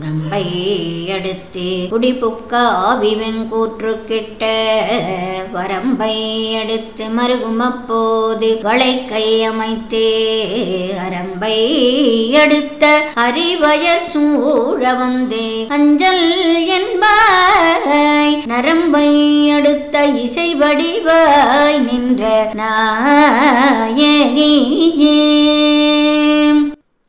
உரம்பை அடுத்து குடிபுக்க ஆவிவன் கூற்று கிட்ட வரம்பை அடுத்து மருகும் அப்போது வளைக்கை அமைத்தே அரம்பை அடுத்த அறிவயர் சூழ வந்தே அஞ்சல் என்பாய் நரம்பை அடுத்த இசை வடிவாய் நின்ற நாயகியே.